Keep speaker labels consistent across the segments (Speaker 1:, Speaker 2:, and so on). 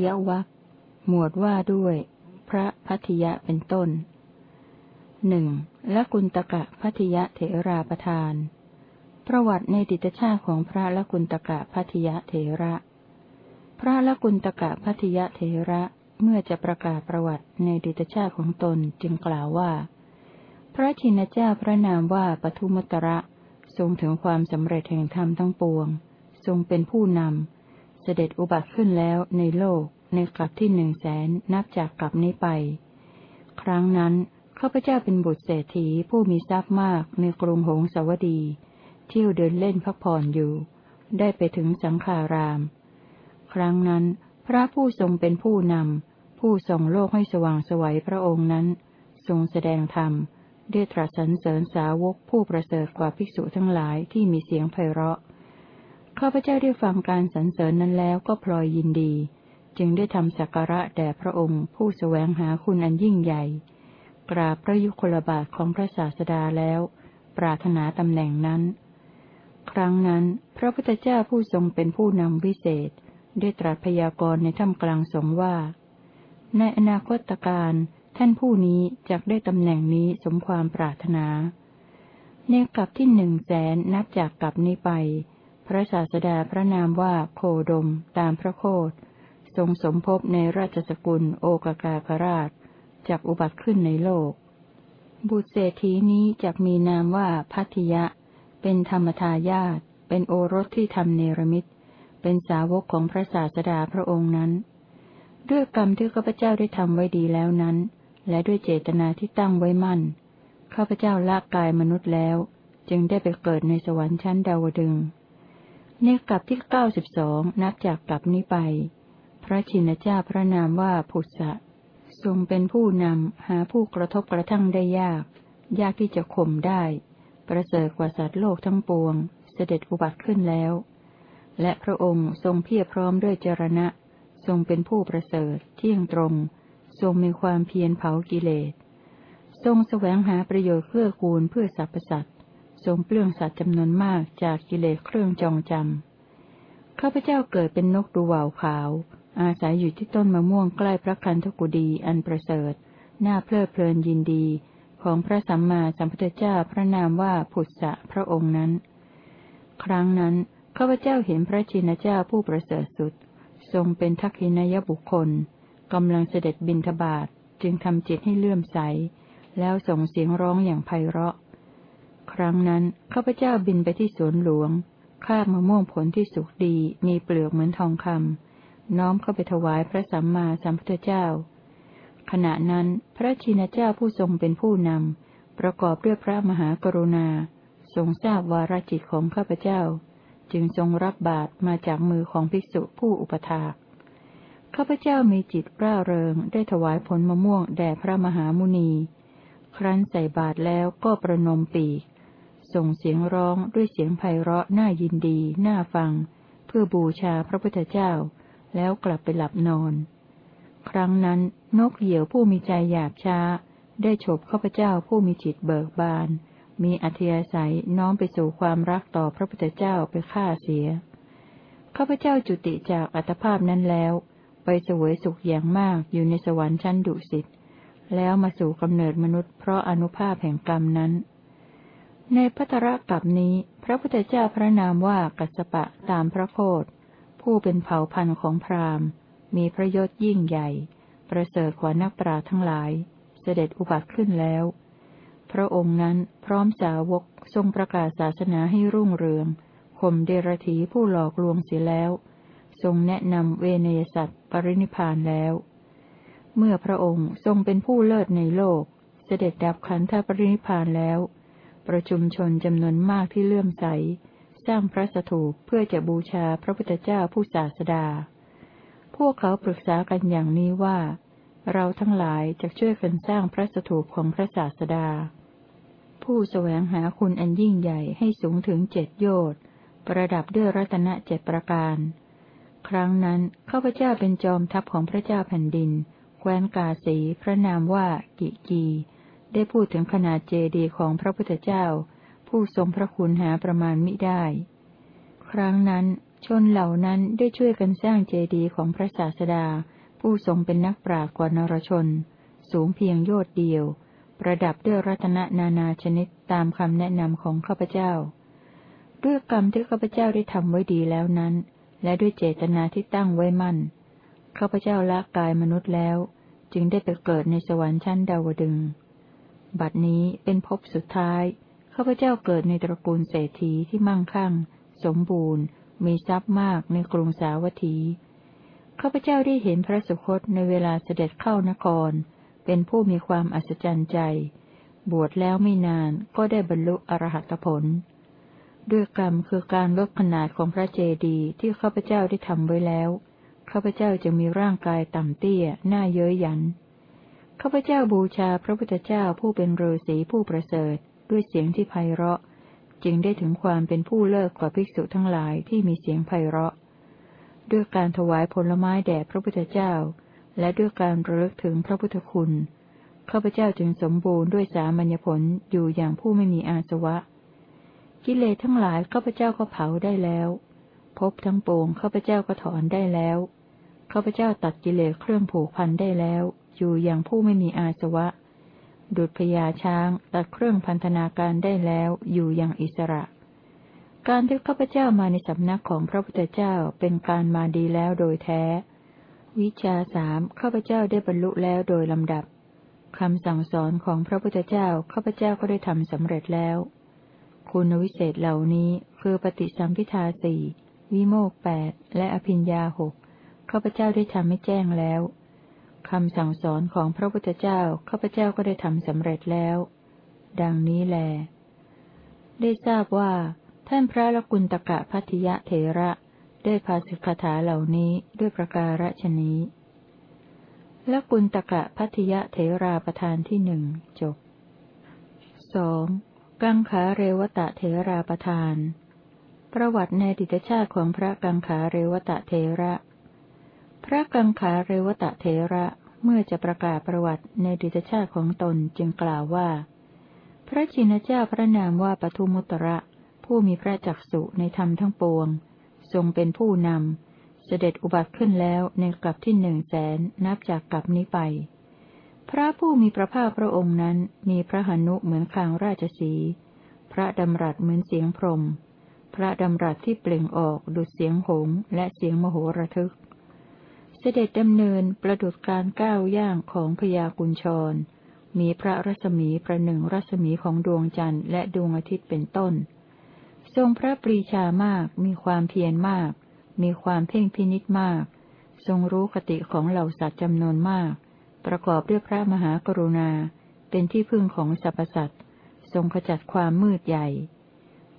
Speaker 1: ห้าพัทยวัคหมวดว่าด้วย พระพัทยะเป็นต้นหนึ่งละกุณตกะพัทยะเถราประทาน ประวัติในดิตชาติของพระละกุณตกะพัทยะเถระ พระละกุณตกะพัทยะเถระเมื่อจะประกาศประวัติในดิตชาติของตนจึงกล่าวว่า พระชินเจ้าพระนามว่าปทุมตระทรงถึงความสำเร็จแห่งธรรมทั้งปวง ทรงเป็นผู้นำ เสด็จอุบัติขึ้นแล้วในโลกในกลับที่หนึ่งแสนนับจากกลับนี้ไป ครั้งนั้นข้าพเจ้าเป็นบุตรเศรษฐีผู้มีทรัพย์มากในกรุงหงสาวดี เที่ยวเดินเล่นพักผ่อนอยู่ ได้ไปถึงสังขาราม ครั้งนั้น พระผู้ทรงเป็นผู้นำ ผู้ทรงโลกให้สว่างสวัยพระองค์นั้น ทรงแสดงธรรมได้ตรัสสรรเสริญสาวกผู้ประเสริฐกว่าภิกษุทั้งหลายที่มีเสียงไพเราะ ข้าพเจ้าได้ฟังการสรรเสริญนั้นแล้วก็พลอยยินดี จึงได้ทำสักการะแด่พระองค์ ผู้แสวงหาคุณอันยิ่งใหญ่ กราบพระยุคลบาทของพระศาสดาแล้ว ปรารถนาตำแหน่งนั้น ครั้งนั้น พระพุทธเจ้าผู้ทรงเป็นผู้นำวิเศษ ได้ตรัสพยากรณ์ในถ้ำกลางสงว่า ในอนาคตการท่านผู้นี้จะได้ตำแหน่งนี้สมความปรารถนา ในกลับที่หนึ่งแสนนับจากกลับนี้ไป พระศาสดาพระนามว่าโคดม ตามพระโคดทรงสมภพในราชสกุลโอกากาคราชจากอุบัติขึ้นในโลก บุตรเศรษฐีนี้จะมีนามว่าพัทยะ เป็นธรรมทายาทเป็นโอรสที่ทำเนรมิตเป็นสาวกของพระศาสดาพระองค์นั้น ด้วยกรรมที่ข้าพเจ้าได้ทำไว้ดีแล้วนั้น และด้วยเจตนาที่ตั้งไว้มั่นข้าพเจ้าละกายมนุษย์แล้ว จึงได้ไปเกิดในสวรรค์ชั้นดาวดึง ในกลับที่เก้าสิบสองนับจากกลับนี้ไป พระชินเจ้าพระนามว่าผุสะทรงเป็นผู้นำ หาผู้กระทบกระทั่งได้ยาก ยากที่จะข่มได้ ประเสริฐกว่าสัตว์โลกทั้งปวง เสด็จอุบัติขึ้นแล้ว และพระองค์ทรงเพียรพร้อมด้วยจรณะ ทรงเป็นผู้ประเสริฐเที่ยงตรง ทรงมีความเพียรเผากิเลส ทรงแสวงหาประโยชน์เพื่อกูลเพื่อสรรพสัตว์ ทรงเปลื้องสัตว์จำนวนมากจากกิเลสเครื่องจองจำข้าพเจ้าเกิดเป็นนกดูว่าวขาว อาศัยอยู่ที่ต้นมะม่วงใกล้พระคันธกุดีอันประเสริฐน่าเพลิดเพลินยินดี ของพระสัมมาสัมพุทธเจ้าพระนามว่าผุสะพระองค์นั้น ครั้งนั้นข้าพเจ้าเห็นพระชินเจ้าผู้ประเสริฐสุด ทรงเป็นทักษินายบุคคลกำลังเสด็จบินทบาทจึงทำจิตให้เลื่อมใส แล้วส่งเสียงร้องอย่างไพเราะ ครั้งนั้นข้าพเจ้าบินไปที่สวนหลวงคาบมะม่วงผลที่สุกดีมีเปลือกเหมือนทองคำน้อมเข้าไปถวายพระสัมมาสัมพุทธเจ้า ขณะนั้นพระชินเจ้าผู้ทรงเป็นผู้นำ ประกอบด้วยพระมหากรุณา ทรงทราบวาระจิตของข้าพเจ้า จึงทรงรับบาตรมาจากมือของภิกษุผู้อุปถากข้าพเจ้ามีจิตร่าเริงได้ถวายผลมะม่วงแด่พระมหามุนี ครั้นใส่บาตรแล้วก็ประนมปีก ส่งเสียงร้องด้วยเสียงไพเราะน่ายินดี น่าฟัง เพื่อบูชาพระพุทธเจ้า แล้วกลับไปหลับนอน ครั้งนั้นนกเหยี่ยวผู้มีใจหยาบช้า ได้ฉบข้าพเจ้าผู้มีจิตเบิกบาน มีอัธยาศัยน้อมไปสู่ความรักต่อพระพุทธเจ้าไปฆ่าเสียข้าพเจ้าจุติจากอัตภาพนั้นแล้ว ไปเสวยสุขอย่างมากอยู่ในสวรรค์ชั้นดุสิตแล้วมาสู่กำเนิดมนุษย์เพราะอนุภาพแห่งกรรมนั้น ในพัทระกับนี้ พระพุทธเจ้าพระนามว่ากัสปะตามพระโคดผู้เป็นเผ่าพันธุ์ของพราหมณ์ มีพระยศยิ่งใหญ่ ประเสริฐกว่านักปราทั้งหลาย เสด็จอุบัติขึ้นแล้ว พระองค์นั้นพร้อมสาวกทรงประกาศศาสนาให้รุ่งเรืองข่มเดรธีผู้หลอกลวงเสียแล้ว ทรงแนะนำเวเนยสัตว์ปรินิพานแล้ว เมื่อพระองค์ทรงเป็นผู้เลิศในโลก เสด็จดับขันธปรินิพานแล้ว ประชุมชนจำนวนมากที่เลื่อมใส สร้างพระสถูปเพื่อจะบูชาพระพุทธเจ้าผู้ศาสดา พวกเขาปรึกษากันอย่างนี้ว่า เราทั้งหลายจะช่วยกันสร้างพระสถูปของพระศาสดา ผู้แสวงหาคุณอันยิ่งใหญ่ให้สูงถึงเจ็ดโยชน์ประดับด้วยรัตนเจ็ดประการ ครั้งนั้นข้าพเจ้าเป็นจอมทัพของพระเจ้าแผ่นดิน แคว้นกาสีพระนามว่ากิกี ได้พูดถึงขนาดเจดีของพระพุทธเจ้า ผู้ทรงพระคุณหาประมาณมิได้ ครั้งนั้นชนเหล่านั้นได้ช่วยกันสร้างเจดีของพระศาสดา ผู้ทรงเป็นนักปราชญ์กว่านรชน สูงเพียงโยชน์เดียว ประดับด้วยรัตนนานาชนิดตามคำแนะนำของข้าพเจ้า ด้วยกรรมที่ข้าพเจ้าได้ทำไว้ดีแล้วนั้น และด้วยเจตนาที่ตั้งไว้มั่นข้าพเจ้าละกายมนุษย์แล้ว จึงได้ไปเกิดในสวรรค์ชั้นดาวดึง บัดนี้เป็นภพสุดท้าย ข้าพเจ้าเกิดในตระกูลเศรษฐีที่มั่งคั่ง สมบูรณ์ มีทรัพย์มากในกรุงสาวัตถี ข้าพเจ้าได้เห็นพระสุคตในเวลาเสด็จเข้านคร เป็นผู้มีความอัศจรรย์ใจ บวชแล้วไม่นานก็ได้บรรลุอรหัตผล ด้วยกรรมคือการลดขนาดของพระเจดีย์ที่ข้าพเจ้าได้ทำไว้แล้ว ข้าพเจ้าจะมีร่างกายต่ำเตี้ย หน้าเย้ยหยัน ข้าพเจ้าบูชาพระพุทธเจ้าผู้เป็นฤาษีผู้ประเสริฐด้วยเสียงที่ไพเราะ จึงได้ถึงความเป็นผู้เลิศกว่าภิกษุทั้งหลายที่มีเสียงไพเราะ ด้วยการถวายผลไม้แด่พระพุทธเจ้า และด้วยการระลึกถึงพระพุทธคุณข้าพเจ้าจึงสมบูรณ์ด้วยสามัญญผลอยู่อย่างผู้ไม่มีอาสวะ กิเลสทั้งหลายข้าพเจ้าก็เผาได้แล้วพบทั้งปวงข้าพเจ้าก็ถอนได้แล้วข้าพเจ้าตัดกิเลสเครื่องผูกพันได้แล้ว อยู่อย่างผู้ไม่มีอาสวะ ดุจพญาช้างตัดเครื่องพันธนาการได้แล้วอยู่อย่างอิสระ การที่ข้าพเจ้ามาในสำนักของพระพุทธเจ้าเป็นการมาดีแล้วโดยแท้ วิชาสามข้าพเจ้าได้บรรลุแล้วโดยลำดับคำสั่งสอนของพระพุทธเจ้าข้าพเจ้าก็ได้ทำสำเร็จแล้ว คุณวิเศษเหล่านี้คือปฏิสัมพิทาสี่วิโมกแปดและอภิญญาหกข้าพเจ้าได้ทำให้แจ้งแล้ว คำสั่งสอนของพระพุทธเจ้าข้าพเจ้าก็ได้ทำสำเร็จแล้ว ดังนี้แล ได้ทราบว่า ท่านพระลกุณตกะพัทยะเถระได้ภาสิกถาเหล่านี้ด้วยประการฉนี้ลกุณตกะพัทยะเถราประธานที่หนึ่งจบสองกังขาเรวตะเถราประธาน ประวัติในดิตชาติของพระกังขาเรวตะเถระ ระกังขาเรวตะเทระเมื่อจะประกาศประวัติในดิจชาติของตนจึงกล่าวว่า พระชินเจ้าพระนามว่าปทุมุตระ ผู้มีพระจักสุในธรรมทั้งปวง ทรงเป็นผู้นำ เสด็จอุบัติขึ้นแล้วในกลับที่หนึ่งแสนนับจากกลับนี้ไป พระผู้มีพระภาคพระองค์นั้นมีพระหนุเหมือนคางราชสี พระดำรัสเหมือนเสียงพรม พระดำรัสที่เปล่งออกดุดเสียงหงและเสียงมโหระทึก เสด็จดำเนินประดุจการก้าวย่างของพญากุญชร มีพระรัศมีประหนึ่งรัศมีของดวงจันทร์และดวงอาทิตย์เป็นต้น ทรงพระปรีชามากมีความเพียรมาก มีความเพ่งพินิษมาก ทรงรู้คติของเหล่าสัตว์จำนวนมาก ประกอบด้วยพระมหากรุณา เป็นที่พึ่งของสรรพสัตว์ ทรงขจัดความมืดใหญ่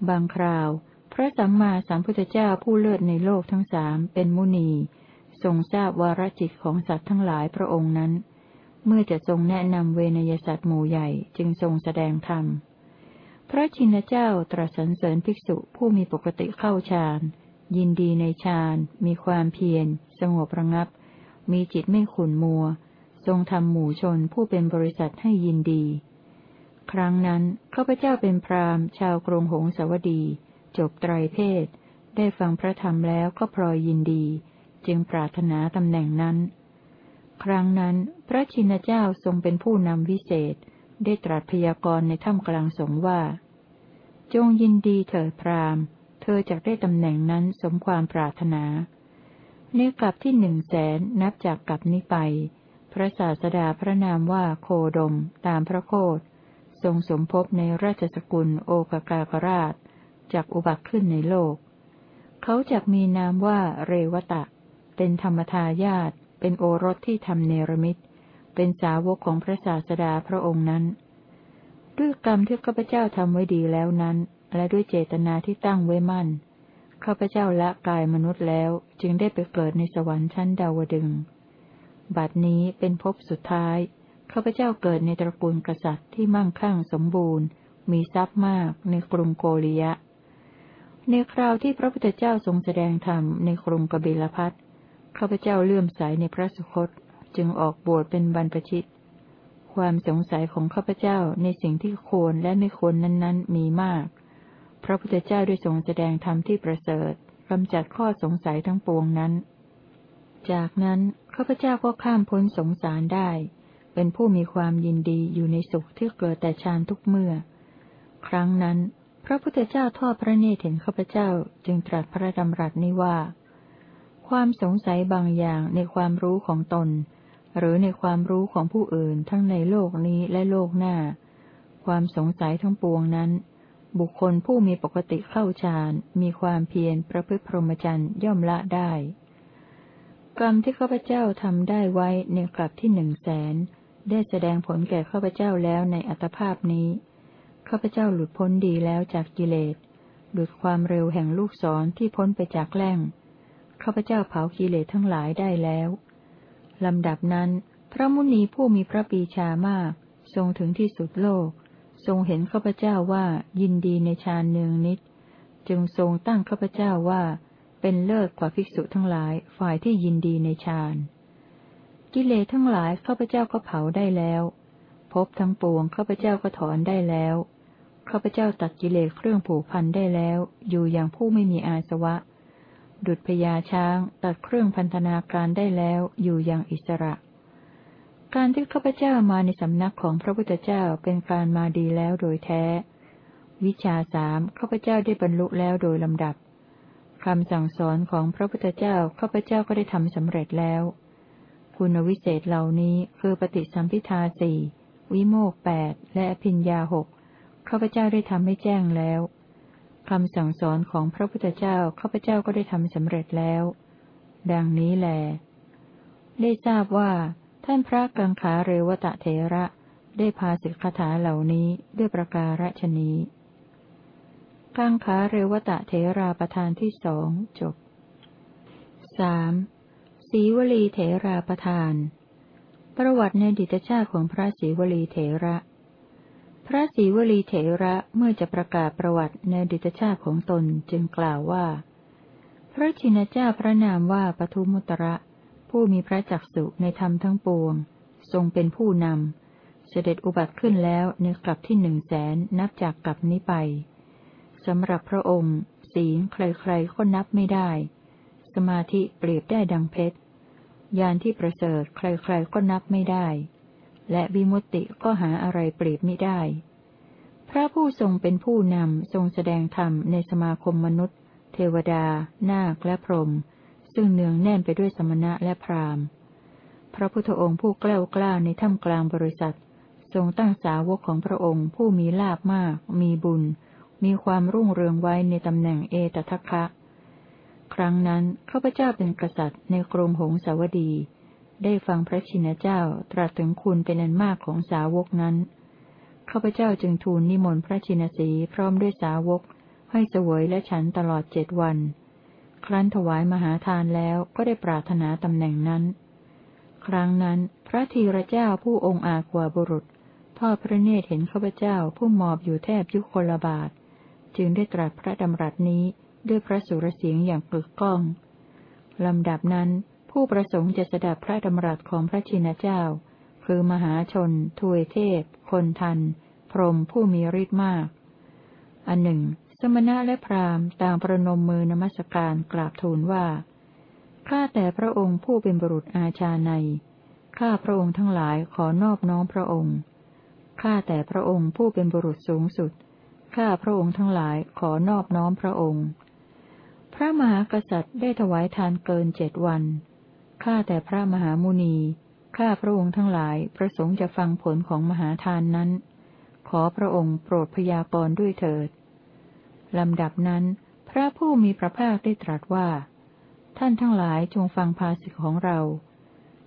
Speaker 1: บางคราว พระสัมมาสัมพุทธเจ้าผู้เลิศในโลกทั้งสามเป็นมุนี ทรงทราบวาระจิตของสัตว์ทั้งหลายพระองค์นั้น เมื่อจะทรงแนะนำเวนยสัตว์หมู่ใหญ่จึงทรงแสดงธรรม พระชินเจ้าตรัสสรรเสริญภิกษุผู้มีปกติเข้าฌาน ยินดีในฌาน มีความเพียร สงบระงับ มีจิตไม่ขุนมัว ทรงทำหมู่ชนผู้เป็นบริษัทให้ยินดี ครั้งนั้นข้าพเจ้าเป็นพราหมณ์ ชาวกรุงหงสาวดี จบไตรเพศ ได้ฟังพระธรรมแล้วก็พลอยยินดี จึงปรารถนาตำแหน่งนั้น ครั้งนั้นพระชินเจ้าทรงเป็นผู้นำวิเศษ ได้ตรัสพยากรณ์ในถ้ำกลางสงว่า จงยินดีเถิดพราหม์เธอจะได้ตำแหน่งนั้นสมความปรารถนา ในกลับที่หนึ่งแสนนับจากกลับนี้ไป พระศาสดาพระนามว่าโคดมตามพระโคดทรงสมภพในราชสกุลโอกากากราชจากอุบัติขึ้นในโลก เขาจักมีนามว่าเรวตะ เป็นธรรมทายาตเป็นโอรสที่ทำเนรมิต เป็นสาวกของพระศาสดาพระองค์นั้น ด้วยกรรมที่ข้าพเจ้าทำไว้ดีแล้วนั้น และด้วยเจตนาที่ตั้งไว้มั่นข้าพเจ้าละกายมนุษย์แล้วจึงได้ไปเกิดในสวรรค์ชั้นดาวดึง บัดนี้เป็นภพสุดท้ายข้าพเจ้าเกิดในตระกูลกษัตริย์ที่มั่งคั่งสมบูรณ์ มีทรัพย์มากในกรุงโกริยะ ในคราวที่พระพุทธเจ้าทรงแสดงธรรมในกรุงกบิลพัท ข้าพเจ้าเลื่อมใสในพระสุคตจึงออกบวชเป็นบรรพชิต ความสงสัยของข้าพเจ้าในสิ่งที่ควรและไม่ควรนั้น ๆ มีมาก พระพุทธเจ้าได้ทรงแสดงธรรมที่ประเสริฐกำจัดข้อสงสัยทั้งปวงนั้น จากนั้นข้าพเจ้าก็ข้ามพ้นสงสารได้ เป็นผู้มีความยินดีอยู่ในสุขที่เกิดแต่ฌานทุกเมื่อ ครั้งนั้น พระพุทธเจ้าทอดพระเนตรเห็นข้าพเจ้าจึงตรัสพระดำรัสนี้ว่า ความสงสัยบางอย่างในความรู้ของตน หรือในความรู้ของผู้อื่นทั้งในโลกนี้และโลกหน้า ความสงสัยทั้งปวงนั้น บุคคลผู้มีปกติเข้าฌานมีความเพียรประพฤติพรหมจรรย์ย่อมละได้ กรรมที่ข้าพเจ้าทำได้ไว้ในกลับที่หนึ่งแสนได้แสดงผลแก่ข้าพเจ้าแล้วในอัตภาพนี้ ข้าพเจ้าหลุดพ้นดีแล้วจากกิเลส หลุดความเร็วแห่งลูกศรที่พ้นไปจากแล่ง ข้าพเจ้าเผากิเลสทั้งหลายได้แล้วลำดับนั้น พระมุนีผู้มีพระปีชามาก ทรงถึงที่สุดโลก ทรงเห็นข้าพเจ้าว่ายินดีในฌานเนืองนิด จึงทรงตั้งข้าพเจ้าว่า เป็นเลิศกว่าภิกษุทั้งหลายฝ่ายที่ยินดีในฌานกิเลสทั้งหลายข้าพเจ้าก็เผาได้แล้วพบทั้งปวงข้าพเจ้าก็ถอนได้แล้วข้าพเจ้าตัดกิเลสเครื่องผูกพันได้แล้ว อยู่อย่างผู้ไม่มีอาสวะ ดุจพญาช้างตัดเครื่องพันธนาการได้แล้วอยู่อย่างอิสระ การที่ข้าพเจ้ามาในสำนักของพระพุทธเจ้าเป็นการมาดีแล้วโดยแท้ วิชาสามข้าพเจ้าได้บรรลุแล้วโดยลำดับคำสั่งสอนของพระพุทธเจ้าข้าพเจ้าก็ได้ทำสำเร็จแล้ว คุณวิเศษเหล่านี้คือปฏิสัมพิทาสี่วิโมกแปดและอภิญญาหกข้าพเจ้าได้ทำให้แจ้งแล้ว คำสั่งสอนของพระพุทธเจ้าข้าพเจ้าก็ได้ทำสำเร็จแล้ว ดังนี้แล ได้ทราบว่า ท่านพระกังขาเรวตะเถระได้พาสิกขาเหล่านี้ด้วยประการฉนี้กังขาเรวตะเถราประธานที่สองจบสามสีวลีเถราประธาน ประวัติในดิตชาติของพระสีวลีเถระ ระสีวลีเถระเมื่อจะประกาศประวัติในดิตชาติของตนจึงกล่าวว่า พระชินเจ้าพระนามว่าปทุมุตระ ผู้มีพระจักสุในธรรมทั้งปวง ทรงเป็นผู้นำ เสด็จอุบัติขึ้นแล้วในกลับที่หนึ่งแสนนับจากกลับนี้ไปสำหรับพระองค์ ศีลใครๆก็นับไม่ได้ สมาธิเปรียบได้ดังเพชร ยานที่ประเสริฐใครๆก็นับไม่ได้ และวิมุตติก็หาอะไรเปรียบไม่ได้ พระผู้ทรงเป็นผู้นำทรงแสดงธรรมในสมาคมมนุษย์ เทวดา นาคและพรหมซึ่งเนืองแน่นไปด้วยสมณะและพราหมณ์ พระพุทธองค์ผู้แกล้ากล้าในถ้ำกลางบริษัท ทรงตั้งสาวกของพระองค์ผู้มีลาบมาก มีบุญ มีความรุ่งเรืองไว้ในตำแหน่งเอตทัคคะ ครั้งนั้นข้าพเจ้าเป็นกษัตริย์ในกรุงหงสาวดี ได้ฟังพระชินเจ้าตรัสถึงคุณเป็นอันมากของสาวกนั้น ข้าพเจ้าจึงทูลนิมนต์พระชินสีพร้อมด้วยสาวก ให้เสวยและฉันตลอดเจ็ดวัน ครั้นถวายมหาทานแล้วก็ได้ปรารถนาตำแหน่งนั้น ครั้งนั้น พระธีระเจ้าผู้องค์อาจกว่าบุรุษทอดพระเนตรเห็นข้าพเจ้าผู้หมอบอยู่แทบยุคลบาท จึงได้ตรัสพระดำรัสนี้ด้วยพระสุรเสียงอย่างกึกก้อง ลำดับนั้น ผู้ประสงค์จะสดับพระดำรัสของพระชินเจ้า คือมหาชน ทวยเทพ คนทัน พรหมผู้มีฤทธิ์มาก อันหนึ่ง สมณะและพราหมณ์ต่างประนมมือนมัสการกราบทูลว่า ข้าแต่พระองค์ผู้เป็นบุรุษอาชาใน ข้าพระองค์ทั้งหลายขอนอบน้อมพระองค์ ข้าแต่พระองค์ผู้เป็นบุรุษสูงสุด ข้าพระองค์ทั้งหลายขอนอบน้อมพระองค์ พระมหากษัตริย์ได้ถวายทานเกินเจ็ดวัน ข้าแต่พระมหามุนี ข้าพระองค์ทั้งหลายประสงค์จะฟังผลของมหาทานนั้น ขอพระองค์โปรดพยากรณ์ด้วยเถิด ลำดับนั้น พระผู้มีพระภาคได้ตรัสว่า ท่านทั้งหลายจงฟังภาสิทของเรา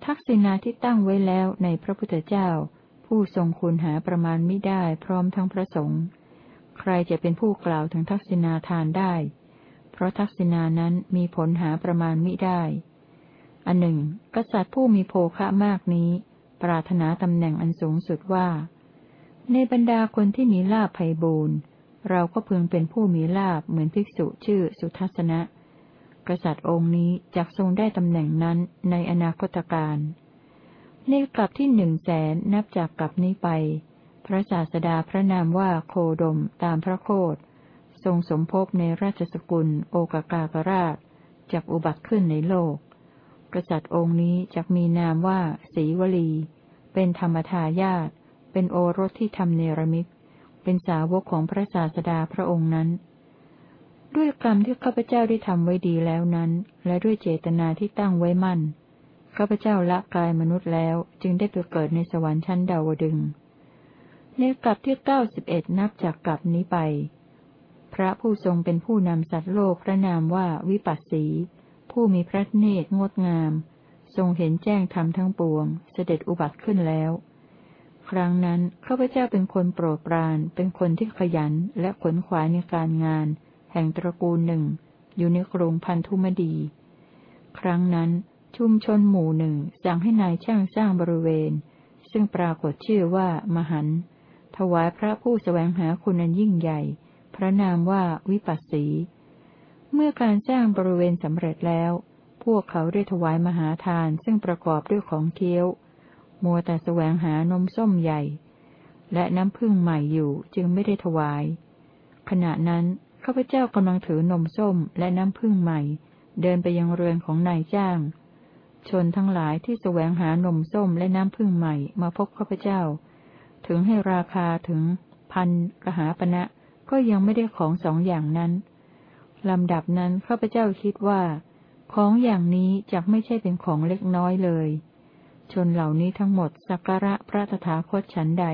Speaker 1: ทักษิณาที่ตั้งไว้แล้วในพระพุทธเจ้า ผู้ทรงคุณหาประมาณไม่ได้พร้อมทั้งพระสงฆ์ ใครจะเป็นผู้กล่าวถึงทักษิณาทานได้ เพราะทักษิณานั้นมีผลหาประมาณมิได้ อันหนึ่ง กษัตริย์ผู้มีโภคะมากนี้ ปรารถนาตำแหน่งอันสูงสุดว่า ในบรรดาคนที่มีลาภไพบูรณ์เราก็พึงเป็นผู้มีลาภเหมือนภิกษุชื่อสุทัศนะ กษัตริย์องค์นี้จักทรงได้ตำแหน่งนั้นในอนาคตการในกลับที่หนึ่งแสนนับจากกลับนี้ไป พระศาสดาพระนามว่าโคดมตามพระโคดทรงสมภพในราชสกุล โอกากากราชจักอุบัติขึ้นในโลก กษัตริย์องค์นี้จักมีนามว่าสีวลี เป็นธรรมทายาทเป็นโอรสที่ทำเนรมิต เป็นสาวกของพระศาสดาพระองค์นั้น ด้วยกรรมที่ข้าพเจ้าได้ทำไว้ดีแล้วนั้น และด้วยเจตนาที่ตั้งไว้มั่นข้าพเจ้าละกายมนุษย์แล้วจึงได้ไปเกิดในสวรรค์ชั้นดาวดึงในกลับที่เก้าสิบเอ็ดนับจากกลับนี้ไป พระผู้ทรงเป็นผู้นำสัตว์โลกพระนามว่าวิปัสสี ผู้มีพระเนตรงดงาม ทรงเห็นแจ้งธรรมทั้งปวง เสด็จอุบัติขึ้นแล้ว ครั้งนั้นข้าพเจ้าเป็นคนโปรดปราน เป็นคนที่ขยันและขนขวายในการงาน แห่งตระกูลหนึ่ง อยู่ในกรุงพันธุมดี ครั้งนั้นชุมชนหมู่หนึ่งสั่งให้นายช่างสร้างบริเวณ ซึ่งปรากฏชื่อว่า มหัน ถวายพระผู้สแสวงหาคุณอันยิ่งใหญ่ พระนามว่าวิปัสสี เมื่อการสร้างบริเวณสำเร็จแล้ว พวกเขาได้ถวายมหาทานซึ่งประกอบด้วยของเคี้ยว มัวแต่แสวงหานมส้มใหญ่ และน้ำพึ่งใหม่อยู่จึงไม่ได้ถวาย ขณะนั้นข้าพเจ้ากำลังถือนมส้มและน้ำพึ่งใหม่ เดินไปยังเรือนของนายจ้าง ชนทั้งหลายที่แสวงหานมส้มและน้ำพึ่งใหม่มาพบข้าพเจ้า ถึงให้ราคาถึงพันกหาปณะก็ยังไม่ได้ของสองอย่างนั้น ลำดับนั้นข้าพเจ้าคิดว่า ของอย่างนี้จะไม่ใช่เป็นของเล็กน้อยเลย ชนเหล่านี้ทั้งหมดสักการะพระตถาคตฉันใด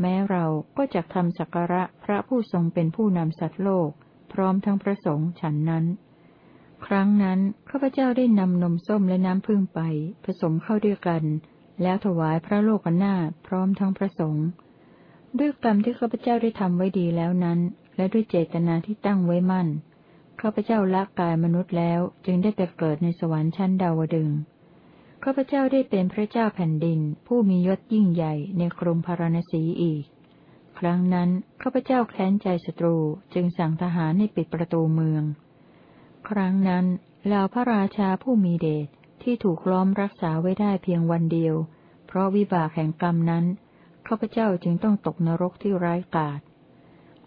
Speaker 1: แม้เราก็จะทำสักการะพระผู้ทรงเป็นผู้นำสัตว์โลก พร้อมทั้งพระสงฆ์ฉันนั้น ครั้งนั้นข้าพเจ้าได้นำนมส้มและน้ำพึ่งไป ผสมเข้าด้วยกัน แล้วถวายพระโลกนาถพร้อมทั้งพระสงฆ์ด้วยกรรมที่ข้าพเจ้าได้ทำไว้ดีแล้วนั้น และด้วยเจตนาที่ตั้งไว้มั่น ข้าพเจ้าละกายมนุษย์แล้วจึงได้ไปเกิดในสวรรค์ชั้นดาวดึงข้าพเจ้าได้เป็นพระเจ้าแผ่นดิน ผู้มียศยิ่งใหญ่ในกรุงพาราณสีอีก ครั้งนั้นข้าพเจ้าแค้นใจศัตรูจึงสั่งทหารให้ปิดประตูเมือง ครั้งนั้นเหล่าพระราชาผู้มีเดชที่ถูกล้อมรักษาไว้ได้เพียงวันเดียว เพราะวิบากแห่งกรรมนั้นข้าพเจ้าจึงต้องตกนรกที่ร้ายกาจ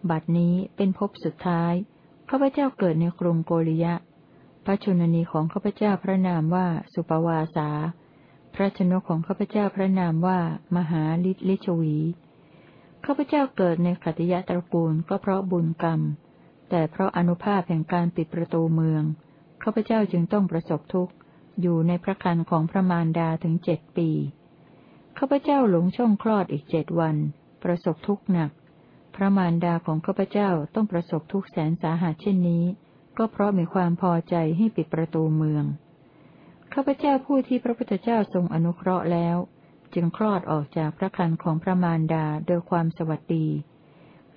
Speaker 1: บัดนี้เป็นภพสุดท้าย ข้าพเจ้าเกิดในกรุงโกริยะ พระชนนีของข้าพเจ้าพระนามว่าสุปวาสา พระชนกของข้าพเจ้าพระนามว่ามหาลิลิชวี ข้าพเจ้าเกิดในขัตยะตระกูลก็เพราะบุญกรรม แต่เพราะอนุภาพแห่งการปิดประตูเมือง ข้าพเจ้าจึงต้องประสบทุกข์ อยู่ในพระคันของพระมารดาถึงเจ็ดปี ข้าพเจ้าหลงช่องคลอดอีกเจ็ดวัน ประสบทุกข์หนัก พระมารดาของข้าพเจ้าต้องประสบทุกแสนสาหัสเช่นนี้ ก็เพราะมีความพอใจให้ปิดประตูเมืองข้าพเจ้าผู้ที่พระพุทธเจ้าทรงอนุเคราะห์แล้ว จึงคลอดออกจากพระคันของพระมารดาโดยความสวัสดี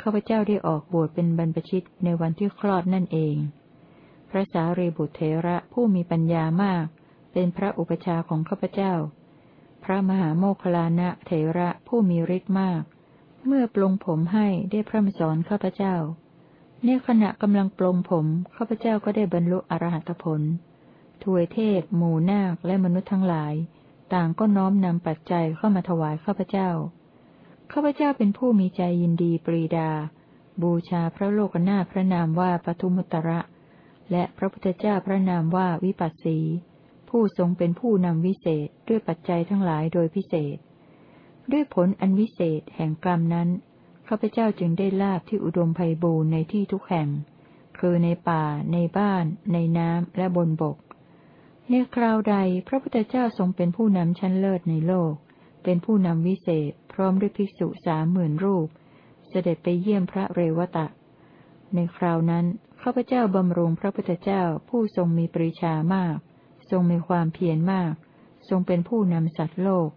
Speaker 1: ข้าพเจ้าได้ออกบวชเป็นบรรพชิตในวันที่คลอดนั่นเอง พระสารีบุตรเถระผู้มีปัญญามาก เป็นพระอุปชาของข้าพเจ้า พระมหาโมคลานะเถระผู้มีฤทธิ์มาก เมื่อปลงผมให้ได้พระมสอนข้าพเจ้า ในขณะกำลังปลงผมข้าพเจ้าก็ได้บรรลุอรหัตผลทวยเทพ หมู่นาคและมนุษย์ทั้งหลาย ต่างก็น้อมนำปัจจัยเข้ามาถวายข้าพเจ้า ข้าพเจ้าเป็นผู้มีใจยินดีปรีดา บูชาพระโลกนาพระนามว่าปทุมุตระ และพระพุทธเจ้าพระนามว่าวิปัสสี ผู้ทรงเป็นผู้นำวิเศษด้วยปัจจัยทั้งหลายโดยพิเศษ ด้วยผลอันวิเศษแห่งกรรมนั้นข้าพเจ้าจึงได้ลาบที่อุดมไพบูรณ์ในที่ทุกแห่ง คือในป่า ในบ้าน ในน้ำและบนบก ในคราวใดพระพุทธเจ้าทรงเป็นผู้นำชั้นเลิศในโลก เป็นผู้นำวิเศษ พร้อมด้วยภิกษุสามหมื่นรูป เสด็จไปเยี่ยมพระเรวตะ ในคราวนั้นข้าพเจ้าบำรุงพระพุทธเจ้าผู้ทรงมีปริชามาก ทรงมีความเพียรมาก ทรงเป็นผู้นำสัตว์โลก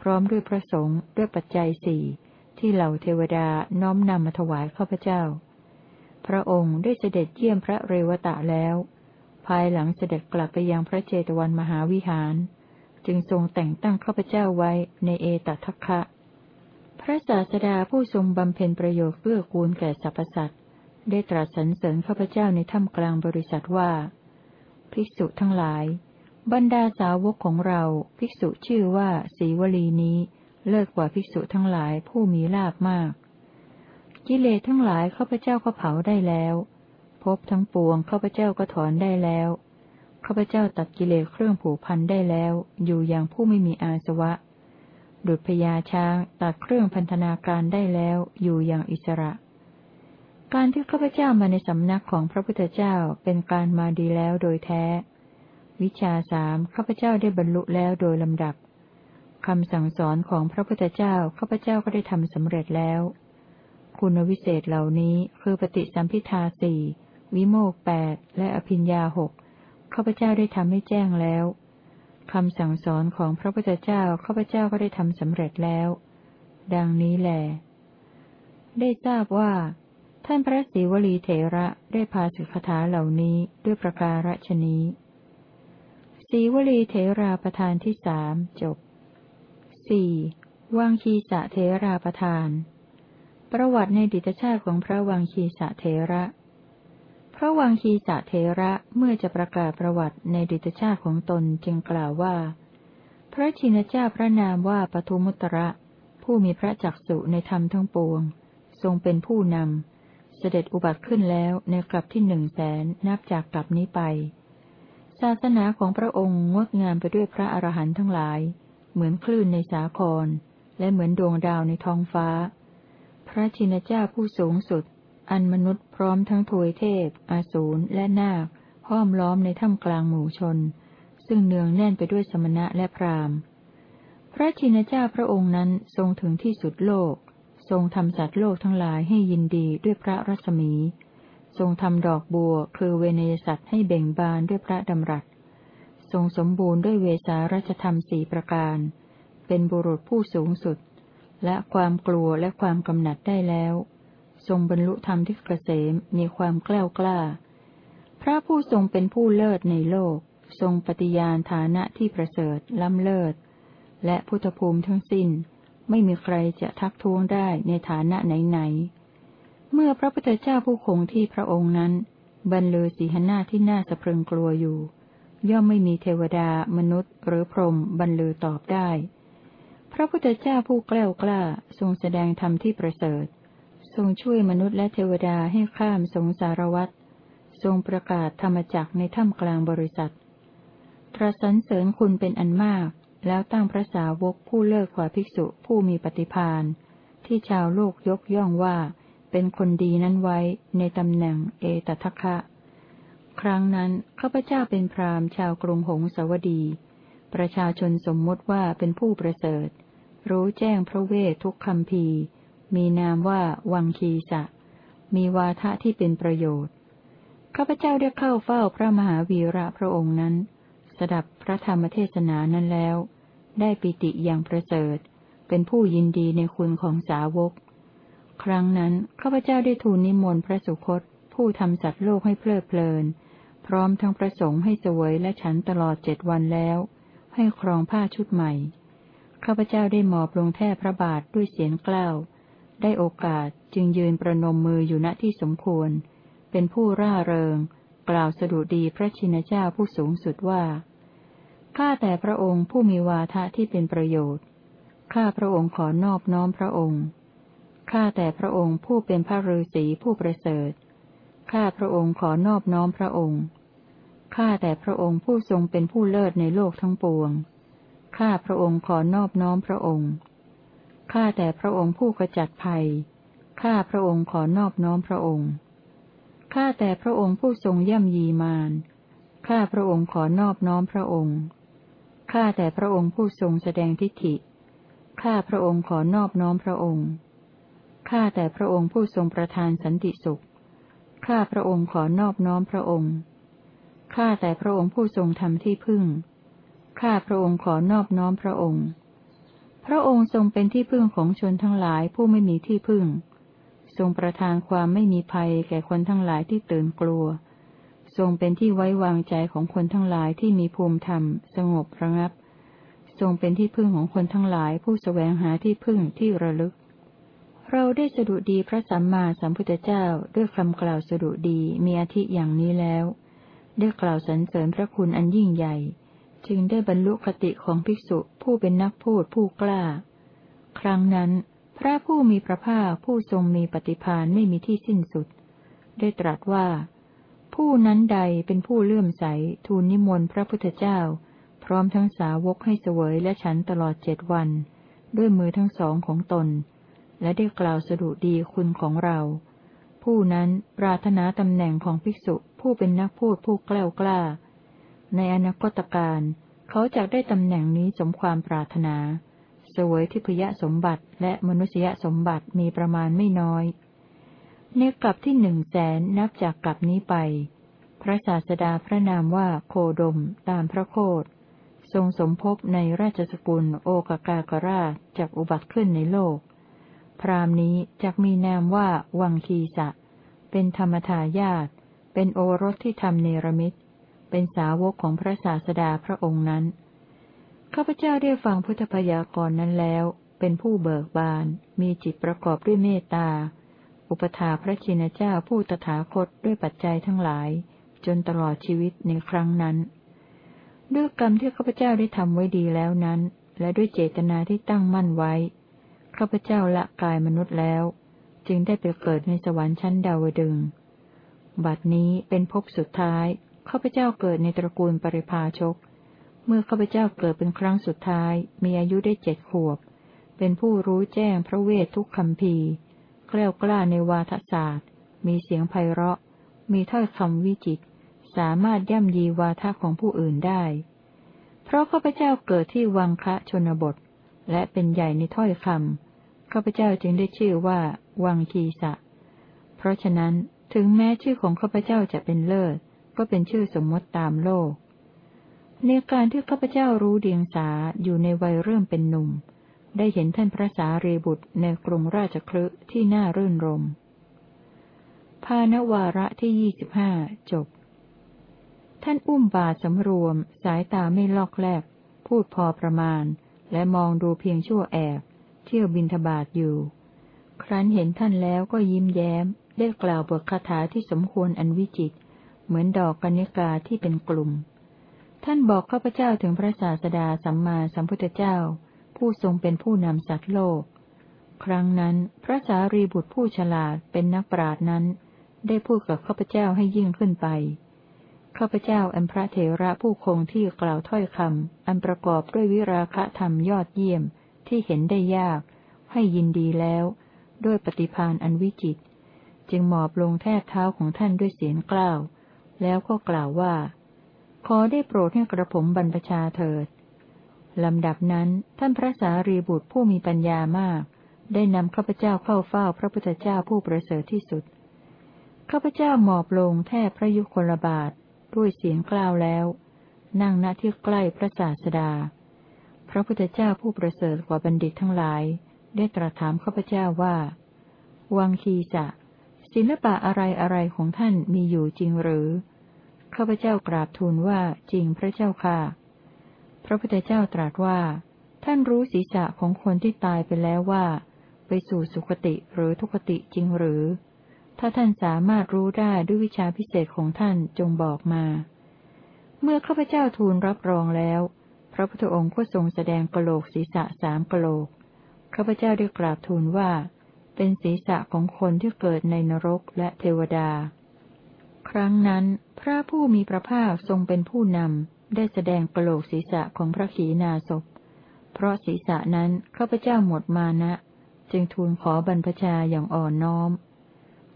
Speaker 1: พร้อมด้วยพระสงฆ์ด้วยปัจจัยสี่ที่เหล่าเทวดาน้อมนำมาถวายข้าพเจ้า พระองค์ได้เสด็จเยี่ยมพระเรวตะแล้ว ภายหลังเสด็จกลับไปยังพระเจตวันมหาวิหาร จึงทรงแต่งตั้งข้าพเจ้าไว้ในเอตทัคคะ พระศาสดาผู้ทรงบำเพ็ญประโยชน์เพื่อกูลแก่สรรพสัตว์ได้ตรัสสรรเสริญข้าพเจ้าในถ้ำกลางบริษัทว่า ภิกษุทั้งหลาย บรรดาสาวกของเราภิกษุชื่อว่าสีวลีนี้ เลิศกว่าภิกษุทั้งหลายผู้มีลาภมาก กิเลสทั้งหลายข้าพเจ้าก็เผาได้แล้วภพทั้งปวงข้าพเจ้าก็ถอนได้แล้วข้าพเจ้าตัดกิเลสเครื่องผูกพันได้แล้ว อยู่อย่างผู้ไม่มีอาสวะ ดุจพญาช้างตัดเครื่องพันธนาการได้แล้ว อยู่อย่างอิสระ การที่ข้าพเจ้ามาในสำนักของพระพุทธเจ้าเป็นการมาดีแล้วโดยแท้ วิชาสามข้าพเจ้าได้บรรลุแล้วโดยลำดับคำสั่งสอนของพระพุทธเจ้าข้าพเจ้าก็ได้ทำสำเร็จแล้ว คุณวิเศษเหล่านี้คือปฏิสัมพิทาสี่วิโมกแปดและอภิญญาหกข้าพเจ้าได้ทำให้แจ้งแล้วคำสั่งสอนของพระพุทธเจ้าข้าพเจ้าก็ได้ทำสำเร็จแล้ว ดังนี้แหลได้ทราบว่า ท่านพระศรีวลีเถระได้พาสิกขาเหล่านี้ด้วยประการฉนี้ ศรีวลีเถราประธานที่สามจบสี่วังคีสะเทราประธาน ประวัติในดิตชาติของพระวังคีสะเทระ พระวังคีสะเทระเมื่อจะประกาศประวัติในดิตชาติของตนจึงกล่าวว่า พระชินเจ้าพระนามว่าปทุมุตระ ผู้มีพระจักสุในธรรมทั้งปวง ทรงเป็นผู้นำ เสด็จอุบัติขึ้นแล้วในกลับที่หนึ่งแสนนับจากกลับนี้ไป ศาสนาของพระองค์งดงามไปด้วยพระอรหันต์ทั้งหลาย เหมือนคลื่นในสาคร และเหมือนดวงดาวในท้องฟ้า พระชินเจ้าผู้สูงสุด อันมนุษย์พร้อมทั้งทวยเทพ อาสูรและนาค ห้อมล้อมในถ้ำกลางหมู่ชน ซึ่งเนืองแน่นไปด้วยสมณะและพราหมณ์ พระชินเจ้าพระองค์นั้นทรงถึงที่สุดโลก ทรงทำสัตว์โลกทั้งหลายให้ยินดีด้วยพระรัศมี ทรงทำดอกบัวคือเวนยสัตว์ให้เบ่งบานด้วยพระดำรัส ทรงสมบูรณ์ด้วยเวสารัชธรรมสี่ประการ เป็นบุรุษผู้สูงสุด และความกลัวและความกำหนัดได้แล้ว ทรงบรรลุธรรมที่เกษมมีความกล้ากล้า พระผู้ทรงเป็นผู้เลิศในโลก ทรงปฏิญาณฐานะที่ประเสริฐล้ำเลิศ และพุทธภูมิทั้งสิ้น ไม่มีใครจะทักท้วงได้ในฐานะไหนๆ เมื่อพระพุทธเจ้าผู้คงที่พระองค์นั้น บรรลือสีหน้าที่น่าสะพรึงกลัวอยู่ ย่อมไม่มีเทวดา มนุษย์ หรือพรหมบรรลือตอบได้ พระพุทธเจ้าผู้แกล้วกล้าทรงแสดงธรรมที่ประเสริฐ ทรงช่วยมนุษย์และเทวดาให้ข้ามสงสารวัฏทรงประกาศธรรมจักในถ้ำกลางบริษัทตรัสรรเสริญคุณเป็นอันมาก แล้วตั้งพระสาวกผู้เลิกกว่าภิกษุผู้มีปฏิพานที่ชาวโลกยกย่องว่า เป็นคนดีนั้นไว้ในตำแหน่งเอตทัคคะ ครั้งนั้นข้าพเจ้าเป็นพราหมณ์ชาวกรุงหงสาวดี ประชาชนสมมติว่าเป็นผู้ประเสริฐ รู้แจ้งพระเวททุกคำพีมีนามว่าวังคีสะ มีวาทะที่เป็นประโยชน์ ข้าพเจ้าได้เข้าเฝ้าพระมหาวีระพระองค์นั้น สดับพระธรรมเทศนานั้นแล้ว ได้ปิติอย่างประเสริฐ เป็นผู้ยินดีในคุณของสาวก ครั้งนั้นข้าพเจ้าได้ทูลนิมนต์พระสุคต ผู้ทำสัตว์โลกให้เพลิดเพลิน พร้อมทั้งประสงค์ให้เสวยและฉันตลอดเจ็ดวันแล้ว ให้ครองผ้าชุดใหม่ข้าพเจ้าได้หมอบลงแทบพระบาทด้วยเสียงกล้าว ได้โอกาสจึงยืนประนมมืออยู่ณที่สมควร เป็นผู้ร่าเริง กล่าวสดุดีพระชินเจ้าผู้สูงสุดว่า ข้าแต่พระองค์ผู้มีวาทะที่เป็นประโยชน์ ข้าพระองค์ขอนอบน้อมพระองค์ ข้าแต่พระองค์ผู้เป็นพระฤาษีผู้ประเสริฐ ข้าพระองค์ขอนอบน้อมพระองค์ ข้าแต่พระองค์ผู้ทรงเป็นผู้เลิศในโลกทั้งปวง ข้าพระองค์ขอนอบน้อมพระองค์ ข้าแต่พระองค์ผู้ขจัดภัย ข้าพระองค์ขอนอบน้อมพระองค์ ข้าแต่พระองค์ผู้ทรงย่ำยีมารข้าพระองค์ขอนอบน้อมพระองค์ ข้าแต่พระองค์ผู้ทรงแสดงทิฏฐิ ข้าพระองค์ขอนอบน้อมพระองค์ ข้าแต่พระองค์ผู้ทรงประทานสันติสุข ข้าพระองค์ขอนอบน้อมพระองค์ ข้าแต่พระองค์ผู้ทรงทำที่พึ่ง ข้าพระองค์ขอนอบน้อมพระองค์ พระองค์ทรงเป็นที่พึ่งของชนทั้งหลายผู้ไม่มีที่พึ่ง ทรงประทานความไม่มีภัยแก่คนทั้งหลายที่ตื่นกลัว ทรงเป็นที่ไว้วางใจของคนทั้งหลายที่มีภูมิธรรม สงบระงับ ทรงเป็นที่พึ่งของคนทั้งหลายผู้สแสวงหาที่พึ่งที่ระลึก เราได้สดุดีพระสัมมาสัมพุทธเจ้าด้วยคำกล่าวสดุดีมีอาทิอย่างนี้แล้ว ได้กล่าวสรรเสริญพระคุณอันยิ่งใหญ่ จึงได้บรรลุคติของภิกษุผู้เป็นนักพูดผู้กล้า ครั้งนั้น พระผู้มีพระภาคผู้ทรงมีปฏิภาณไม่มีที่สิ้นสุด ได้ตรัสว่า ผู้นั้นใดเป็นผู้เลื่อมใสทูลนิมนต์พระพุทธเจ้า พร้อมทั้งสาวกให้เสวยและฉันตลอดเจ็ดวัน ด้วยมือทั้งสองของตน และได้กล่าวสดุดีคุณของเรา ผู้นั้นปรารถนาตำแหน่งของภิกษุผู้เป็นนักพูดผู้กล้ากล้า ในอนาคตการเขาจะได้ตำแหน่งนี้สมความปรารถนา สวยทิพยสมบัติและมนุษยสมบัติมีประมาณไม่น้อยในกลับที่หนึ่งแสนนับจากกลับนี้ไป พระศาสดาพระนามว่าโคดมตามพระโคดทรงสมภพในราชสกุลโอกากากราชจากอุบัติขึ้นในโลก พรามนี้จักมีนามว่าวังคีสะ เป็นธรรมทายาทเป็นโอรสที่ทำเนรมิต เป็นสาวกของพระศาสดาพระองค์นั้น ข้าพเจ้าได้ฟังพุทธพยากรณ์นั้นแล้ว เป็นผู้เบิกบาน มีจิตประกอบด้วยเมตตา อุปถาพระชินเจ้าผู้ตถาคตด้วยปัจจัยทั้งหลาย จนตลอดชีวิตในครั้งนั้น ด้วยกรรมที่ข้าพเจ้าได้ทำไว้ดีแล้วนั้น และด้วยเจตนาที่ตั้งมั่นไว้ ข้าพเจ้าละกายมนุษย์แล้ว จึงได้ไปเกิดในสวรรค์ชั้นดาวดึง บัดนี้เป็นภพสุดท้ายข้าพเจ้าเกิดในตระกูลปริพาชก เมื่อข้าพเจ้าเกิดเป็นครั้งสุดท้าย มีอายุได้เจ็ดขวบ เป็นผู้รู้แจ้งพระเวททุกคำพีแกล้วกล้าในวาทศาสตร์ มีเสียงไพเราะ มีถ้อยคำวิจิต สามารถย่ำยีวาทะของผู้อื่นได้ เพราะข้าพเจ้าเกิดที่วังคะชนบท และเป็นใหญ่ในถ้อยคำ ข้าพเจ้าจึงได้ชื่อว่า วังคีสะ เพราะฉะนั้นถึงแม้ชื่อของข้าพเจ้าจะเป็นเลิศ ก็เป็นชื่อสมมติตามโลก ในการที่ข้าพเจ้ารู้เดียงสาอยู่ในวัยเริ่มเป็นหนุ่ม ได้เห็นท่านพระสารีบุตรในกรุงราชคลึที่น่ารื่นรมพานวาระที่ยี่สิบห้าจบ ท่านอุ้มบาสำรวม สายตาไม่ลอกแลกพูดพอประมาณ และมองดูเพียงชั่วแอบ เที่ยวบินทบาทอยู่ ครั้นเห็นท่านแล้วก็ยิ้มแย้ม ได้กล่าวบทคาถาที่สมควรอันวิจิต เหมือนดอกกัญญกาที่เป็นกลุ่ม ท่านบอกข้าพเจ้าถึงพระศาสดาสัมมาสัมพุทธเจ้า ผู้ทรงเป็นผู้นำสัตว์โลก ครั้งนั้นพระสารีบุตรผู้ฉลาดเป็นนักปราดนั้น ได้พูดกับข้าพเจ้าให้ยิ่งขึ้นไปข้าพเจ้าอันพระเถระผู้คงที่กล่าวถ้อยคำอันประกอบด้วยวิราคะธรรมยอดเยี่ยม ที่เห็นได้ยาก ให้ยินดีแล้ว ด้วยปฏิพานอันวิจิต จึงหมอบลงแทบเท้าของท่านด้วยเสียงกล้าว แล้วก็กล่าวว่า ขอได้โปรดให้กระผมบรรพชาเถิดลำดับนั้นท่านพระสารีบุตรผู้มีปัญญามาก ได้นำข้าพเจ้าเข้าเฝ้าพระพุทธเจ้าผู้ประเสริฐที่สุดข้าพเจ้าหมอบลงแทบพระยุคลบาทด้วยเสียงกล่าวแล้ว นั่งณที่ใกล้พระศาสดา พระพุทธเจ้าผู้ประเสริฐกว่าบัณฑิตทั้งหลาย ได้ตรัสถามข้าพเจ้าว่า วังคีจะ ศิลปะอะไรอะไรของท่านมีอยู่จริงหรือ ข้าพเจ้ากราบทูลว่าจริงพระเจ้าค่ะ พระพุทธเจ้าตรัสว่า ท่านรู้ศีรษะของคนที่ตายไปแล้วว่า ไปสู่สุคติหรือทุคติจริงหรือ ถ้าท่านสามารถรู้ได้ด้วยวิชาพิเศษของท่านจงบอกมา เมื่อข้าพเจ้าทูลรับรองแล้ว ระพุทธองค์ก็ทรงแสดงกะโหลกศีรษะสามกะโหลก ข้าพเจ้าได้กราบทูลว่า เป็นศีรษะของคนที่เกิดในนรกและเทวดา ครั้งนั้น พระผู้มีพระภาคทรงเป็นผู้นำ ได้แสดงกระโหลกศีรษะของพระขีณาสพ เพราะศีรษะนั้นข้าพเจ้าหมดมานะ จึงทูลขอบรรพชาอย่างอ่อนน้อม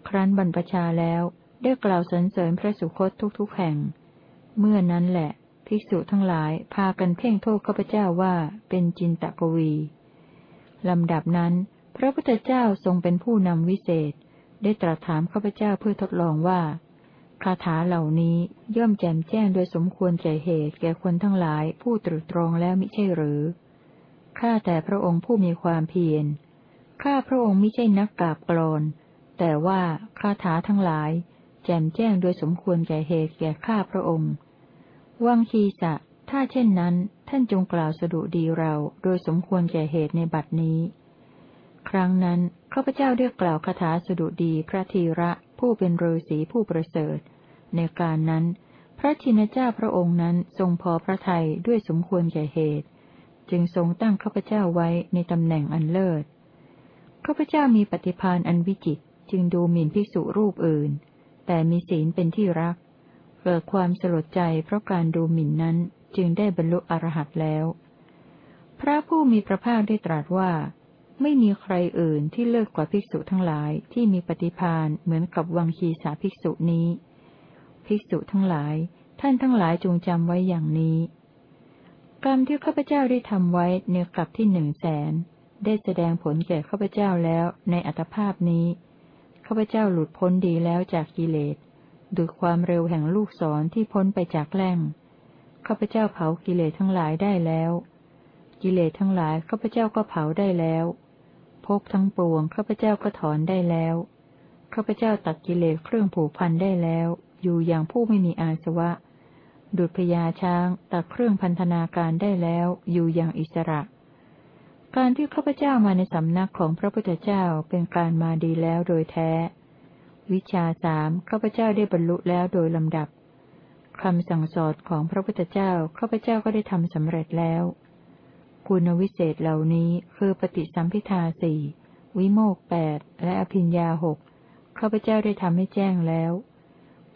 Speaker 1: ครั้นบรรพชาแล้วได้กล่าวสรรเสริญพระสุคตทุกๆแห่ง เมื่อนั้นแหละ ภิกษุทั้งหลายพากันเพ่งโทษข้าพเจ้าว่าเป็นจินตกวีลำดับนั้น พระพุทธเจ้าทรงเป็นผู้นำวิเศษ ได้ตรัสถามข้าพเจ้าเพื่อทดลองว่าคาถาเหล่านี้ย่อมแจมแจ้งโดยสมควรแก่เหตุแก่คนทั้งหลายผู้ตรึกตรองแล้วมิใช่หรือข้าแต่พระองค์ผู้มีความเพียรข้าพระองค์มิใช่นักกาบกรอน แต่ว่าคาถาทั้งหลาย แจมแจ้งโดยสมควรแก่เหตุแก่ข้าพระองค์ วังคีสะ ถ้าเช่นนั้น ท่านจงกล่าวสดุดีเราโดยสมควรแก่เหตุในบัดนี้ ครั้งนั้นข้าพเจ้าเรียกกล่าวคาถาสดุดีพระธีระผู้เป็นฤาษีผู้ประเสริฐ ในการนั้น พระชินเจ้าพระองค์นั้นทรงพอพระทัยด้วยสมควรแก่เหตุ จึงทรงตั้งข้าพเจ้าไว้ในตำแหน่งอันเลิศข้าพเจ้ามีปฏิพานอันวิจิตจึงดูหมิ่นภิกษุรูปอื่น แต่มีศีลเป็นที่รัก เกิดความสลดใจเพราะการดูหมิ่นนั้นจึงได้บรรลุอรหัตแล้ว พระผู้มีพระภาคได้ตรัสว่า ไม่มีใครอื่นที่เลิศกว่าภิกษุทั้งหลายที่มีปฏิพานเหมือนกับวังคีสาภิกษุนี้ ภิกษุทั้งหลาย ท่านทั้งหลายจงจำไว้อย่างนี้ กรรมที่ข้าพเจ้าได้ทำไว้ในกลับที่หนึ่งแสนได้แสดงผลแก่ข้าพเจ้าแล้วในอัตภาพนี้ข้าพเจ้าหลุดพ้นดีแล้วจากกิเลส ดุจความเร็วแห่งลูกศรที่พ้นไปจากแล่งข้าพเจ้าเผากิเลสทั้งหลายได้แล้ว กิเลสทั้งหลายข้าพเจ้าก็เผาได้แล้วภพทั้งปวงข้าพเจ้าก็ถอนได้แล้วข้าพเจ้าตัดกิเลสเครื่องผูกพันได้แล้ว อยู่อย่างผู้ไม่มีอาสวะ ดุจพญาช้างตัดเครื่องพันธนาการได้แล้ว อยู่อย่างอิสระ การที่ข้าพเจ้ามาในสำนักของพระพุทธเจ้าเป็นการมาดีแล้วโดยแท้ วิชาสามข้าพเจ้าได้บรรลุแล้วโดยลำดับคำสั่งสอนของพระพุทธเจ้าข้าพเจ้าก็ได้ทำสำเร็จแล้ว คุณวิเศษเหล่านี้คือปฏิสัมพิทาสี่วิโมกแปดและอภิญญาหกข้าพเจ้าได้ทำให้แจ้งแล้ว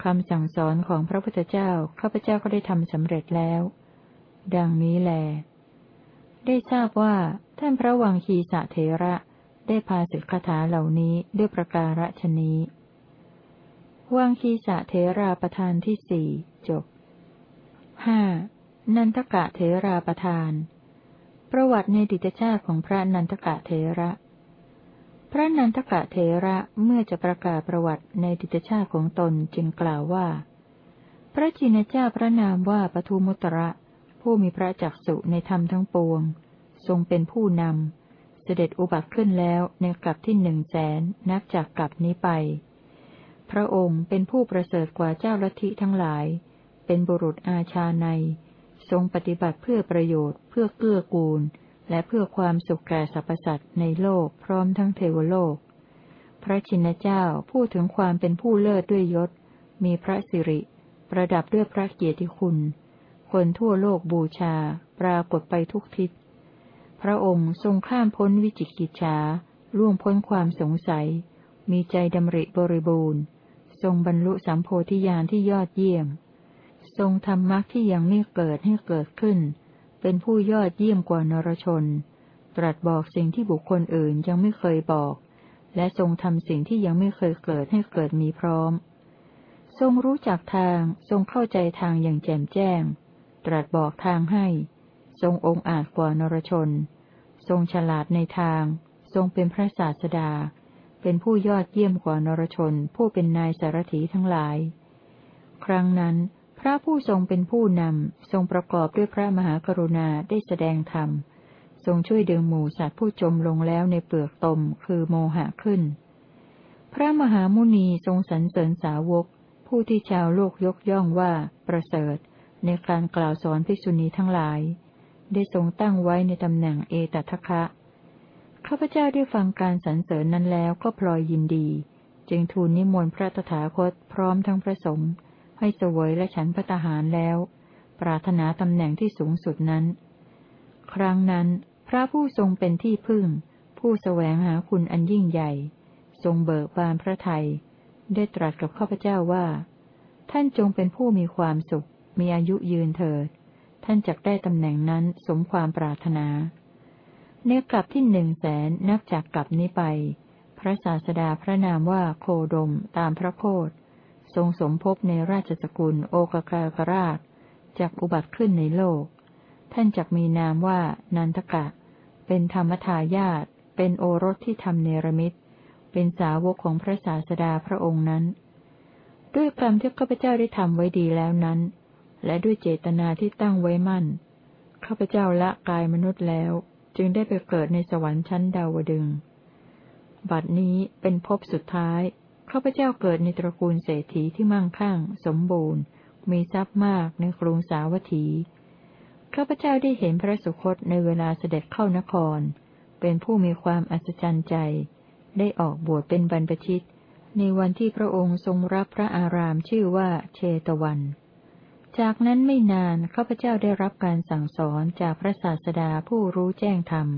Speaker 1: คำสั่งสอนของพระพุทธเจ้าข้าพเจ้าก็ได้ทำสำเร็จแล้ว ดังนี้แล ได้ทราบว่าท่านพระวังคีสะเถระได้พาสิกขาถาเหล่านี้ด้วยประการฉนี้ วังคีสะเทราประธานที่สี่จบห้านันทกะเทราประธาน ประวัติในดิตชาติของพระนันทกะเทระ พระนันทกะเทระเมื่อจะประกาศประวัติในดิตชาติของตนจึงกล่าวว่า พระจินเจ้าพระนามว่าปทุมุตระ ผู้มีพระจักสุในธรรมทั้งปวง ทรงเป็นผู้นำ เสด็จอุบัติขึ้นแล้วในกลับที่หนึ่งแสนนับจากกลับนี้ไป พระองค์เป็นผู้ประเสริฐกว่าเจ้าลัทธิทั้งหลาย เป็นบุรุษอาชาในทรงปฏิบัติเพื่อประโยชน์ เพื่อเกื้อกูล และเพื่อความสุขแก่สรรพสัตว์ในโลกพร้อมทั้งเทวโลก พระชินเจ้าพูดถึงความเป็นผู้เลิศด้วยยศ มีพระสิริ ประดับด้วยพระเกียรติคุณ คนทั่วโลกบูชา ปรากฏไปทุกทิศ พระองค์ทรงข้ามพ้นวิจิกิจฉาล่วงพ้นความสงสัย มีใจดำริบริบูรณ์ ทรงบรรลุสัมโพธิญาณที่ยอดเยี่ยม ทรงทำมรรคที่ยังไม่เกิดให้เกิดขึ้น เป็นผู้ยอดเยี่ยมกว่านรชน ตรัสบอกสิ่งที่บุคคลอื่นยังไม่เคยบอก และทรงทำสิ่งที่ยังไม่เคยเกิดให้เกิดมีพร้อม ทรงรู้จักทาง ทรงเข้าใจทางอย่างแจ่มแจ้ง ตรัสบอกทางให้ ทรงองค์อาจกว่านรชน ทรงฉลาดในทาง ทรงเป็นพระศาสดา เป็นผู้ยอดเยี่ยมกว่านรชน ผู้เป็นนายสารถีทั้งหลาย ครั้งนั้น พระผู้ทรงเป็นผู้นำ ทรงประกอบด้วยพระมหากรุณาได้แสดงธรรม ทรงช่วยดึงหมู่สัตว์ผู้จมลงแล้วในเปลือกตม คือโมหะขึ้น พระมหามุนีทรงสรรเสริญสาวก ผู้ที่ชาวโลกยกย่องว่าประเสริฐ ในการกล่าวสอนภิกษุณีทั้งหลาย ได้ทรงตั้งไว้ในตำแหน่งเอตทะคะ ข้าพเจ้าได้ฟังการสรรเสริญนั้นแล้วก็พลอยยินดี จึงทูลนิมนต์พระตถาคตพร้อมทั้งพระสงฆ์ให้เสวยและฉันพระทหารแล้ว ปรารถนาตำแหน่งที่สูงสุดนั้น ครั้งนั้น พระผู้ทรงเป็นที่พึ่ง ผู้แสวงหาคุณอันยิ่งใหญ่ ทรงเบิกบานพระไทย ได้ตรัสกับข้าพเจ้าว่า ท่านจงเป็นผู้มีความสุข มีอายุยืนเถิด ท่านจักได้ตำแหน่งนั้นสมความปรารถนา ในกลับที่หนึ่งแสนนับจากกลับนี้ไป พระศาสดาพระนามว่าโคดมตามพระโคดทรงสมภพในราชสกุลโอกากากราชจากอุบัติขึ้นในโลก ท่านจักมีนามว่านันทกะ เป็นธรรมทายาทเป็นโอรสที่ทำเนรมิตเป็นสาวกของพระศาสดาพระองค์นั้น ด้วยกรรมที่ข้าพเจ้าได้ทำไว้ดีแล้วนั้น และด้วยเจตนาที่ตั้งไว้มั่นข้าพเจ้าละกายมนุษย์แล้ว จึงได้ไปเกิดในสวรรค์ชั้นดาวดึง บัดนี้เป็นภพสุดท้ายข้าพเจ้าเกิดในตระกูลเศรษฐีที่มั่งคั่ง สมบูรณ์ มีทรัพย์มากในกรุงสาวัตถีข้าพเจ้าได้เห็นพระสุคตในเวลาเสด็จเข้านคร เป็นผู้มีความอัศจรรย์ใจ ได้ออกบวชเป็นบรรพชิต ในวันที่พระองค์ทรงรับพระอารามชื่อว่าเชตวัน จากนั้นไม่นานข้าพเจ้าได้รับการสั่งสอนจากพระศาสดาผู้รู้แจ้งธรรม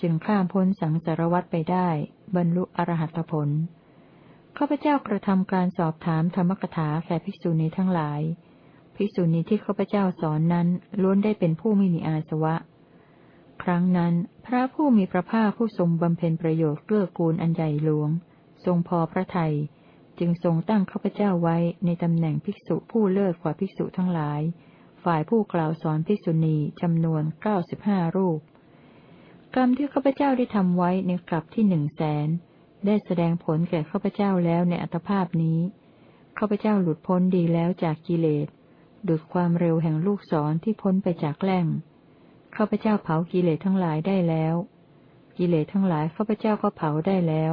Speaker 1: จึงข้ามพ้นสังสารวัฏไปได้ บรรลุอรหัตผลข้าพเจ้ากระทำการสอบถามธรรมกถาแก่ภิกษุณีทั้งหลาย ภิกษุณีที่ข้าพเจ้าสอนนั้นล้วนได้เป็นผู้ไม่มีอาสวะ ครั้งนั้น พระผู้มีพระภาคผู้ทรงบำเพ็ญประโยชน์เกื้อกูลอันใหญ่หลวง ทรงพอพระทัย จึงทรงตั้งข้าพเจ้าไว้ในตำแหน่งภิกษุผู้เลิศกว่าภิกษุทั้งหลาย ฝ่ายผู้กล่าวสอนภิกษุณีจำนวนเก้าสิบห้ารูป กรรมที่ข้าพเจ้าได้ทำไว้ในกลับที่หนึ่งแสนได้แสดงผลแก่ข้าพเจ้าแล้วในอัตภาพนี้ ข้าพเจ้าหลุดพ้นดีแล้วจากกิเลส ดุดความเร็วแห่งลูกศรที่พ้นไปจากแหล่ง ข้าพเจ้าเผากิเลสทั้งหลายได้แล้ว กิเลสทั้งหลายข้าพเจ้าก็เผาได้แล้ว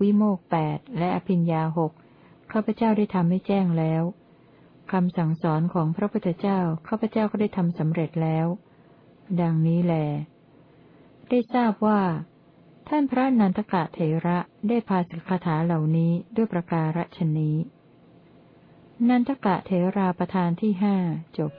Speaker 1: วิโมกแปดและอภิญญาหกข้าพเจ้าได้ทำให้แจ้งแล้วคำสั่งสอนของพระพุทธเจ้าข้าพเจ้าก็ได้ทำสำเร็จแล้ว ดังนี้แล ได้ทราบว่า ท่านพระนันทกะเถระได้พาสิกขาเหล่านี้ด้วยประการฉนี้ นันทกะเถราประธานที่ห้าจบ